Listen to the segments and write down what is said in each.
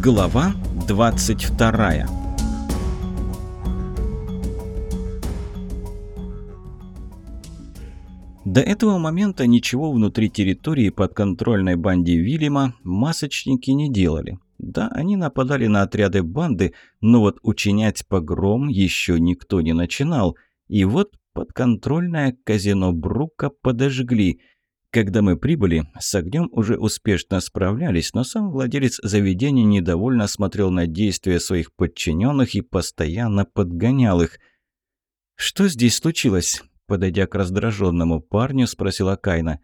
Глава 22 До этого момента ничего внутри территории подконтрольной банде Вильяма масочники не делали. Да, они нападали на отряды банды, но вот учинять погром еще никто не начинал. И вот подконтрольное казино Брука подожгли – когда мы прибыли, с огнем уже успешно справлялись, но сам владелец заведения недовольно смотрел на действия своих подчиненных и постоянно подгонял их. «Что здесь случилось?» Подойдя к раздраженному парню, спросила Кайна.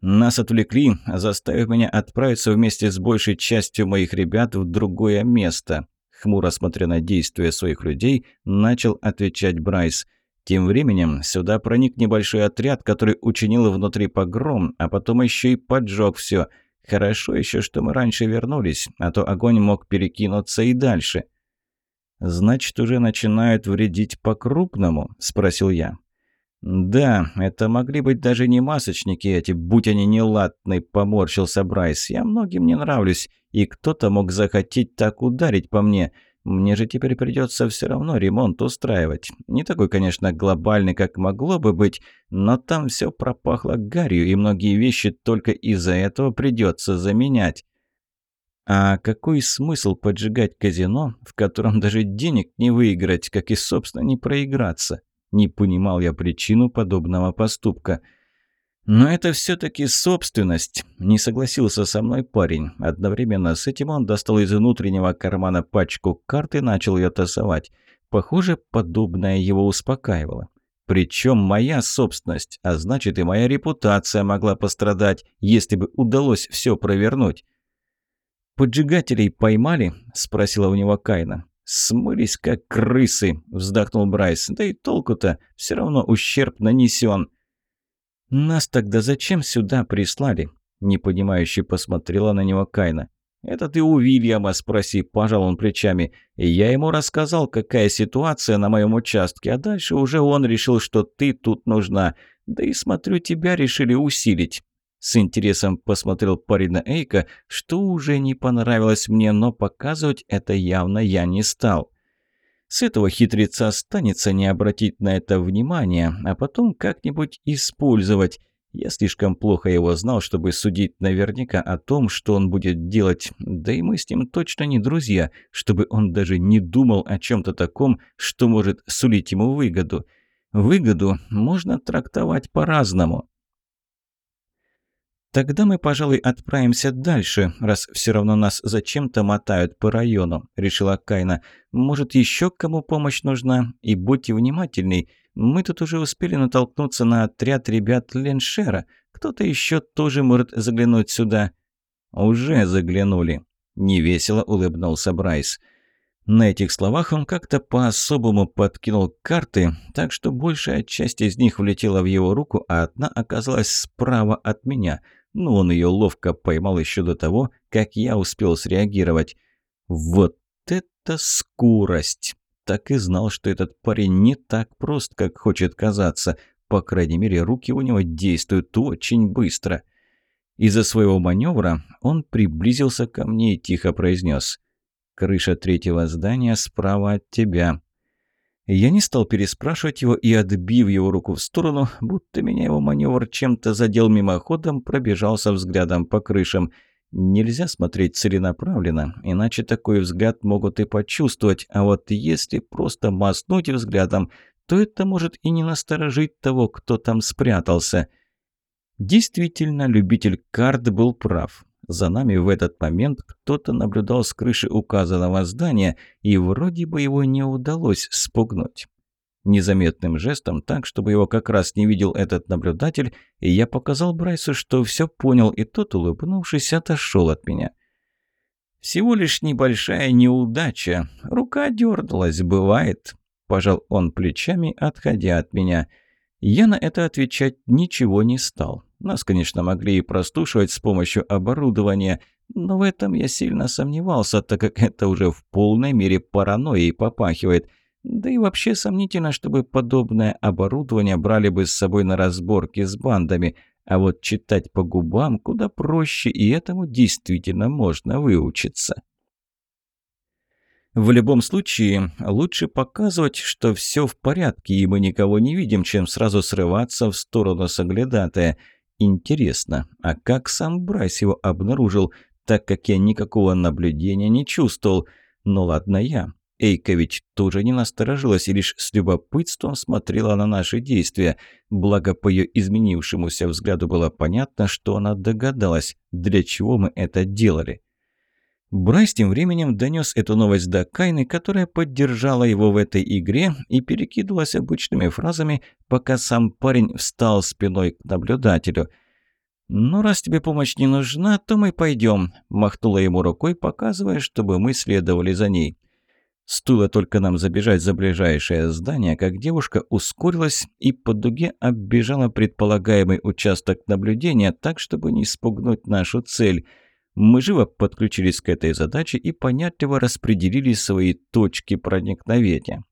«Нас отвлекли, заставив меня отправиться вместе с большей частью моих ребят в другое место», хмуро смотря на действия своих людей, начал отвечать Брайс – тем временем сюда проник небольшой отряд, который учинил внутри погром, а потом еще и поджег все. Хорошо еще, что мы раньше вернулись, а то огонь мог перекинуться и дальше. «Значит, уже начинают вредить по-крупному?» – спросил я. «Да, это могли быть даже не масочники эти, будь они неладны», – поморщился Брайс. «Я многим не нравлюсь, и кто-то мог захотеть так ударить по мне». Мне же теперь придется все равно ремонт устраивать. Не такой, конечно, глобальный, как могло бы быть, но там все пропахло гарью, и многие вещи только из-за этого придется заменять. А какой смысл поджигать казино, в котором даже денег не выиграть, как и, собственно, не проиграться? Не понимал я причину подобного поступка – «Но это все-таки собственность», – не согласился со мной парень. Одновременно с этим он достал из внутреннего кармана пачку карт и начал ее тасовать. Похоже, подобное его успокаивало. Причем моя собственность, а значит и моя репутация могла пострадать, если бы удалось все провернуть. «Поджигателей поймали?» – спросила у него Кайна. «Смылись, как крысы», – вздохнул Брайс. «Да и толку-то, все равно ущерб нанесен». «Нас тогда зачем сюда прислали?» Непонимающе посмотрела на него Кайна. «Это ты у Вильяма спроси», – пожал он плечами. «Я ему рассказал, какая ситуация на моем участке, а дальше уже он решил, что ты тут нужна. Да и смотрю, тебя решили усилить». С интересом посмотрел парень на Эйка, что уже не понравилось мне, но показывать это явно я не стал. С этого хитреца останется не обратить на это внимания, а потом как-нибудь использовать. Я слишком плохо его знал, чтобы судить наверняка о том, что он будет делать. Да и мы с ним точно не друзья, чтобы он даже не думал о чем-то таком, что может сулить ему выгоду. Выгоду можно трактовать по-разному. «Тогда мы, пожалуй, отправимся дальше, раз все равно нас зачем-то мотают по району», – решила Кайна. «Может, еще кому помощь нужна? И будьте внимательней. Мы тут уже успели натолкнуться на отряд ребят Леншера. Кто-то еще тоже может заглянуть сюда». «Уже заглянули», – невесело улыбнулся Брайс. На этих словах он как-то по-особому подкинул карты, так что большая часть из них влетела в его руку, а одна оказалась справа от меня – но он ее ловко поймал еще до того, как я успел среагировать. Вот это скорость! Так и знал, что этот парень не так прост, как хочет казаться. По крайней мере, руки у него действуют очень быстро. Из-за своего маневра он приблизился ко мне и тихо произнес. «Крыша третьего здания справа от тебя. Я не стал переспрашивать его и, отбив его руку в сторону, будто меня его маневр чем-то задел мимоходом, пробежался взглядом по крышам. Нельзя смотреть целенаправленно, иначе такой взгляд могут и почувствовать, а вот если просто мазнуть взглядом, то это может и не насторожить того, кто там спрятался. Действительно, любитель карт был прав. За нами в этот момент кто-то наблюдал с крыши указанного здания, и вроде бы его не удалось спугнуть. Незаметным жестом, так, чтобы его как раз не видел этот наблюдатель, я показал Брайсу, что все понял, и тот, улыбнувшись, отошел от меня. «Всего лишь небольшая неудача. Рука дернулась, бывает», – пожал он плечами, отходя от меня. Я на это отвечать ничего не стал. Нас, конечно, могли и простушивать с помощью оборудования, но в этом я сильно сомневался, так как это уже в полной мере паранойей попахивает. Да и вообще сомнительно, чтобы подобное оборудование брали бы с собой на разборки с бандами. А вот читать по губам куда проще, и этому действительно можно выучиться. В любом случае, лучше показывать, что все в порядке, и мы никого не видим, чем сразу срываться в сторону соглядатая. Интересно, а как сам Брайс его обнаружил, так как я никакого наблюдения не чувствовал? Ну ладно я. Эйка ведь тоже не насторожилась и лишь с любопытством смотрела на наши действия. Благо, по ее изменившемуся взгляду было понятно, что она догадалась, для чего мы это делали. Брайс тем временем донес эту новость до Кайны, которая поддержала его в этой игре и перекидывалась обычными фразами, пока сам парень встал спиной к наблюдателю. «Ну, раз тебе помощь не нужна, то мы пойдем», – махнула ему рукой, показывая, чтобы мы следовали за ней. Стоило только нам забежать за ближайшее здание, как девушка ускорилась и по дуге оббежала предполагаемый участок наблюдения так, чтобы не спугнуть нашу цель – мы живо подключились к этой задаче и понятливо распределили свои точки проникновения.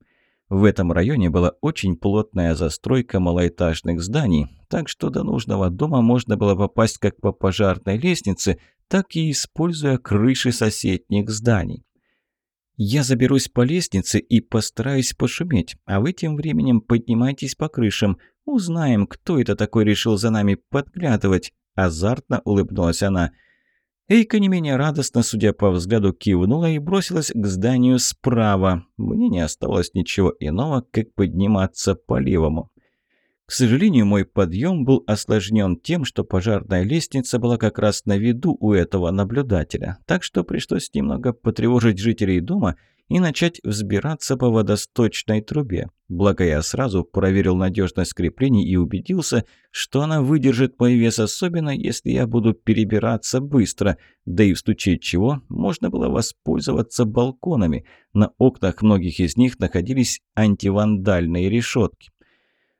В этом районе была очень плотная застройка малоэтажных зданий, так что до нужного дома можно было попасть как по пожарной лестнице, так и используя крыши соседних зданий. Я заберусь по лестнице и постараюсь пошуметь, а вы тем временем поднимайтесь по крышам. Узнаем, кто это такой решил за нами подглядывать. Азартно улыбнулась она – Эйка не менее радостно, судя по взгляду, кивнула и бросилась к зданию справа. Мне не осталось ничего иного, как подниматься по левому. К сожалению, мой подъем был осложнен тем, что пожарная лестница была как раз на виду у этого наблюдателя, так что пришлось немного потревожить жителей дома и начать взбираться по водосточной трубе. Благо я сразу проверил надежность креплений и убедился, что она выдержит мой вес, особенно если я буду перебираться быстро. Да и в случае чего можно было воспользоваться балконами. На окнах многих из них находились антивандальные решетки.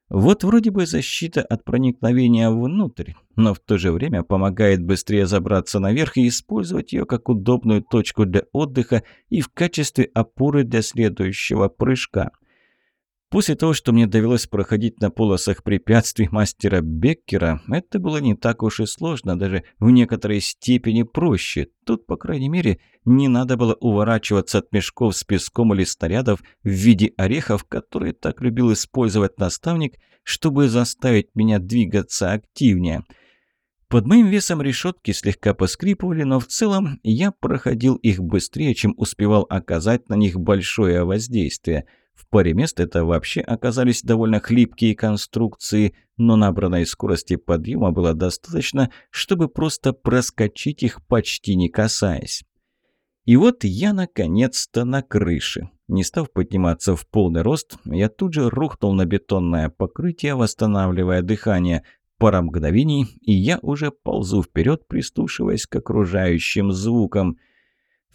Вот вроде бы защита от проникновения внутрь, но в то же время помогает быстрее забраться наверх и использовать ее как удобную точку для отдыха и в качестве опоры для следующего прыжка. После того, что мне довелось проходить на полосах препятствий мастера Беккера, это было не так уж и сложно, даже в некоторой степени проще. Тут, по крайней мере, не надо было уворачиваться от мешков с песком или снарядов в виде орехов, которые так любил использовать наставник, чтобы заставить меня двигаться активнее. Под моим весом решетки слегка поскрипывали, но в целом я проходил их быстрее, чем успевал оказать на них большое воздействие – в паре мест это вообще оказались довольно хлипкие конструкции, но набранной скорости подъема было достаточно, чтобы просто проскочить их, почти не касаясь. И вот я наконец-то на крыше. Не став подниматься в полный рост, я тут же рухнул на бетонное покрытие, восстанавливая дыхание. Пара мгновений, и я уже ползу вперед, прислушиваясь к окружающим звукам –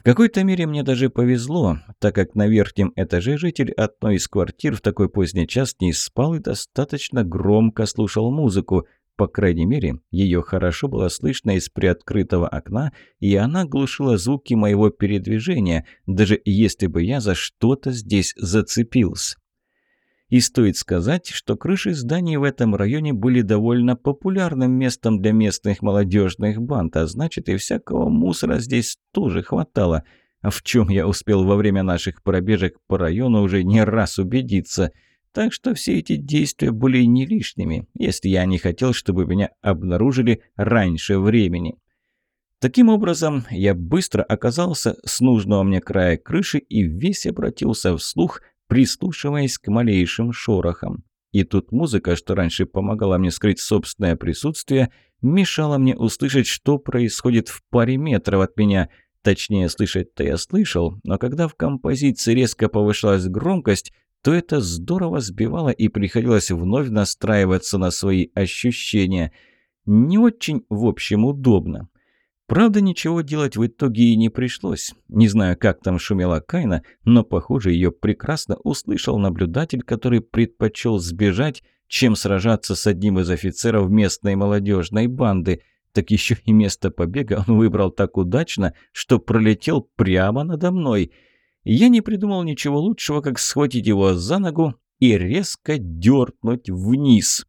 какой-то мере мне даже повезло, так как на верхнем этаже житель одной из квартир в такой поздний час не спал и достаточно громко слушал музыку. По крайней мере, ее хорошо было слышно из приоткрытого окна, и она глушила звуки моего передвижения, даже если бы я за что-то здесь зацепился. И стоит сказать, что крыши зданий в этом районе были довольно популярным местом для местных молодежных банд, а значит и всякого мусора здесь тоже хватало. А в чем я успел во время наших пробежек по району уже не раз убедиться. Так что все эти действия были не лишними, если я не хотел, чтобы меня обнаружили раньше времени. Таким образом, я быстро оказался с нужного мне края крыши и весь обратился вслух – прислушиваясь к малейшим шорохам. И тут музыка, что раньше помогала мне скрыть собственное присутствие, мешала мне услышать, что происходит в паре метров от меня. Точнее, слышать-то я слышал, но когда в композиции резко повышалась громкость, то это здорово сбивало и приходилось вновь настраиваться на свои ощущения. Не очень, в общем, удобно. Правда, ничего делать в итоге и не пришлось. Не знаю, как там шумела Кайна, но, похоже, ее прекрасно услышал наблюдатель, который предпочел сбежать, чем сражаться с одним из офицеров местной молодежной банды. Так еще и место побега он выбрал так удачно, что пролетел прямо надо мной. Я не придумал ничего лучшего, как схватить его за ногу и резко дернуть вниз.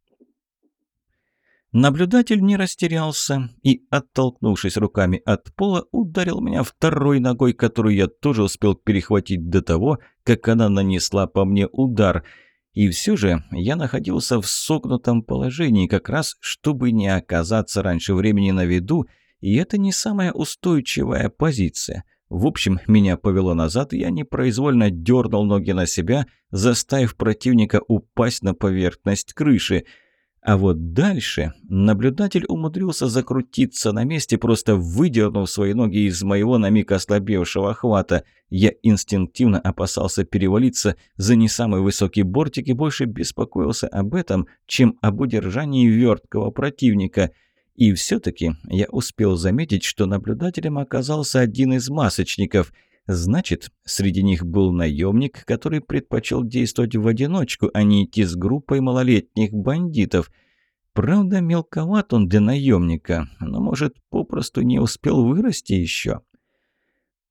Наблюдатель не растерялся и, оттолкнувшись руками от пола, ударил меня второй ногой, которую я тоже успел перехватить до того, как она нанесла по мне удар. И все же я находился в согнутом положении, как раз чтобы не оказаться раньше времени на виду, и это не самая устойчивая позиция. В общем, меня повело назад, и я непроизвольно дернул ноги на себя, заставив противника упасть на поверхность крыши – а вот дальше наблюдатель умудрился закрутиться на месте, просто выдернув свои ноги из моего на миг ослабевшего хвата. Я инстинктивно опасался перевалиться за не самый высокий бортик и больше беспокоился об этом, чем об удержании верткого противника. И все-таки я успел заметить, что наблюдателем оказался один из масочников – Значит, среди них был наемник, который предпочел действовать в одиночку, а не идти с группой малолетних бандитов. Правда, мелковат он для наемника, но, может, попросту не успел вырасти еще.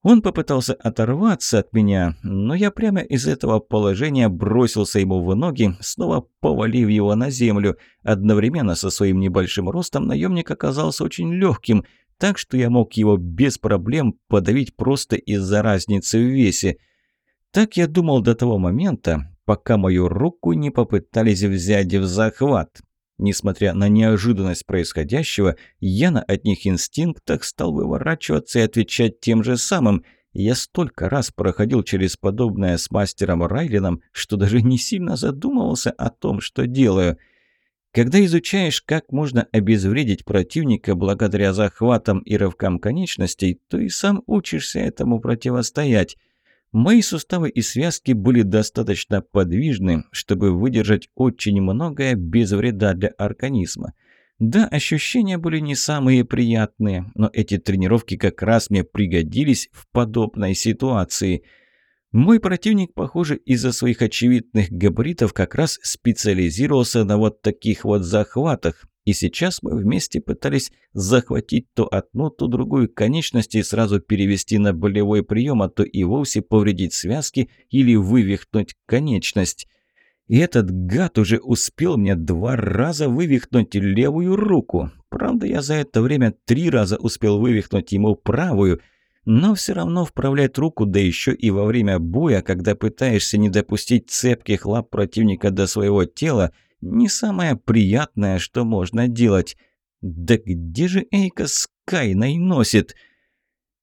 Он попытался оторваться от меня, но я прямо из этого положения бросился ему в ноги, снова повалив его на землю. Одновременно со своим небольшим ростом наемник оказался очень легким – так что я мог его без проблем подавить просто из-за разницы в весе. Так я думал до того момента, пока мою руку не попытались взять в захват. Несмотря на неожиданность происходящего, я на одних инстинктах стал выворачиваться и отвечать тем же самым. Я столько раз проходил через подобное с мастером Райлином, что даже не сильно задумывался о том, что делаю – когда изучаешь, как можно обезвредить противника благодаря захватам и рывкам конечностей, то и сам учишься этому противостоять. Мои суставы и связки были достаточно подвижны, чтобы выдержать очень многое без вреда для организма. Да, ощущения были не самые приятные, но эти тренировки как раз мне пригодились в подобной ситуации – мой противник, похоже, из-за своих очевидных габаритов как раз специализировался на вот таких вот захватах. И сейчас мы вместе пытались захватить то одну, то другую конечность и сразу перевести на болевой прием, а то и вовсе повредить связки или вывихнуть конечность. И этот гад уже успел мне два раза вывихнуть левую руку. Правда, я за это время три раза успел вывихнуть ему правую – но все равно вправлять руку, да еще и во время боя, когда пытаешься не допустить цепких лап противника до своего тела, не самое приятное, что можно делать. Да где же Эйка с Кайной носит?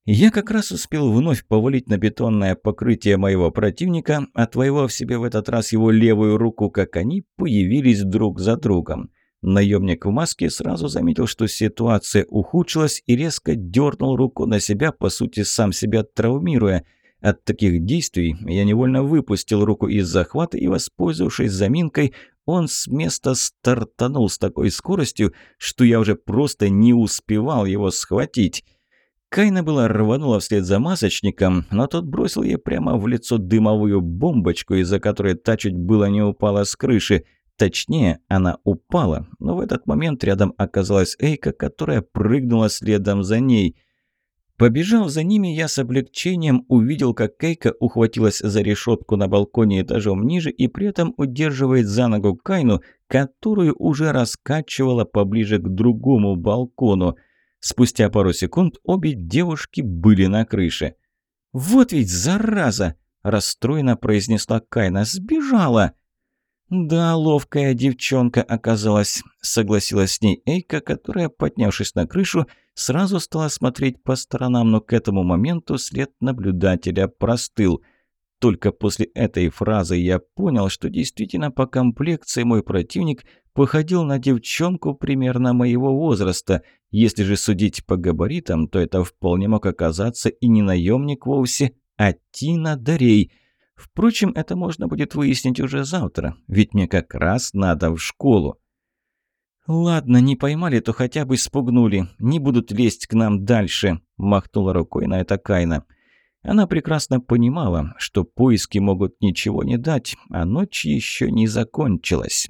Я как раз успел вновь повалить на бетонное покрытие моего противника, отвоевав себе в этот раз его левую руку, как они появились друг за другом. Наемник в маске сразу заметил, что ситуация ухудшилась и резко дернул руку на себя, по сути, сам себя травмируя. От таких действий я невольно выпустил руку из захвата и, воспользовавшись заминкой, он с места стартанул с такой скоростью, что я уже просто не успевал его схватить. Кайна была рванула вслед за масочником, но тот бросил ей прямо в лицо дымовую бомбочку, из-за которой та чуть было не упала с крыши – Точнее, она упала, но в этот момент рядом оказалась Эйка, которая прыгнула следом за ней. Побежав за ними, я с облегчением увидел, как Эйка ухватилась за решетку на балконе этажом ниже и при этом удерживает за ногу Кайну, которую уже раскачивала поближе к другому балкону. Спустя пару секунд обе девушки были на крыше. «Вот ведь зараза!» – расстроенно произнесла Кайна. «Сбежала!» «Да, ловкая девчонка оказалась», — согласилась с ней Эйка, которая, поднявшись на крышу, сразу стала смотреть по сторонам, но к этому моменту след наблюдателя простыл. Только после этой фразы я понял, что действительно по комплекции мой противник походил на девчонку примерно моего возраста. Если же судить по габаритам, то это вполне мог оказаться и не наемник вовсе, а Тина Дарей — Впрочем, это можно будет выяснить уже завтра, ведь мне как раз надо в школу. «Ладно, не поймали, то хотя бы спугнули. Не будут лезть к нам дальше», – махнула рукой на это Кайна. Она прекрасно понимала, что поиски могут ничего не дать, а ночь еще не закончилась.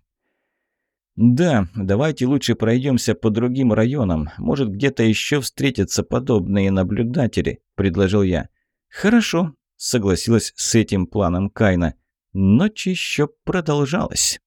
«Да, давайте лучше пройдемся по другим районам. Может, где-то еще встретятся подобные наблюдатели», – предложил я. «Хорошо», согласилась с этим планом Кайна. Ночь еще продолжалась.